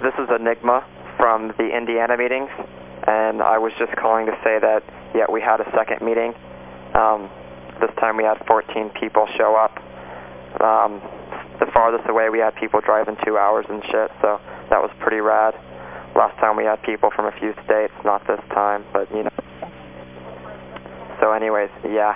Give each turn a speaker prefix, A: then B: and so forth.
A: this is Enigma from the Indiana meetings, and I was just calling to say that, yeah, we had a second meeting. Um, this time we had 14 people show up. Um, the farthest away we had people driving two hours and shit, so that was pretty rad. Last time we had people from a few states, not this time, but you know. So anyways, yeah.